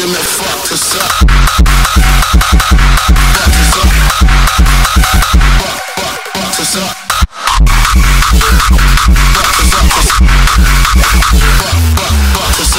them that fucked us up. Fucked us up. Fuck, fuck, fucked us up. Fucked us up. Fuck, fuck, fucked us up.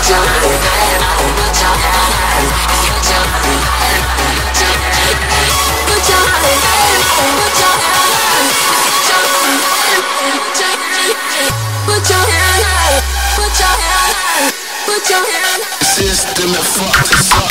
Put your hand system and fuck us up.